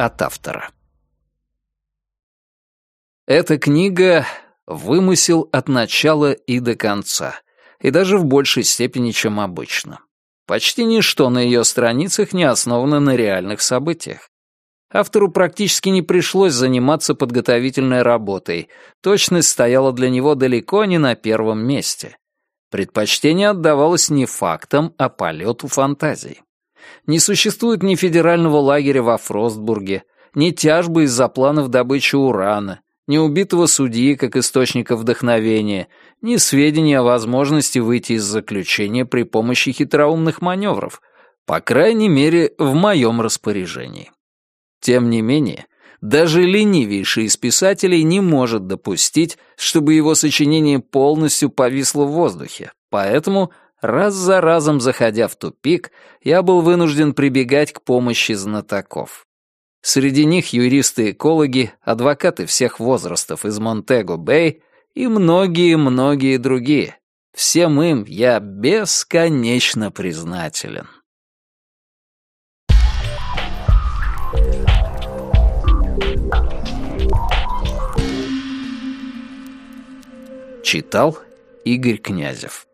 от автора. Эта книга — вымысел от начала и до конца, и даже в большей степени, чем обычно. Почти ничто на ее страницах не основано на реальных событиях. Автору практически не пришлось заниматься подготовительной работой, точность стояла для него далеко не на первом месте. Предпочтение отдавалось не фактам, а полету фантазий. Не существует ни федерального лагеря во Фростбурге, ни тяжбы из-за планов добычи урана, ни убитого судьи как источника вдохновения, ни сведений о возможности выйти из заключения при помощи хитроумных маневров, по крайней мере, в моем распоряжении. Тем не менее, даже ленивейший из писателей не может допустить, чтобы его сочинение полностью повисло в воздухе, поэтому, раз за разом заходя в тупик, я был вынужден прибегать к помощи знатоков. Среди них юристы-экологи, адвокаты всех возрастов из Монтего-Бэй и многие-многие другие. Всем им я бесконечно признателен. Читал Игорь Князев